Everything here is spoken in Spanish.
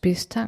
Peace time.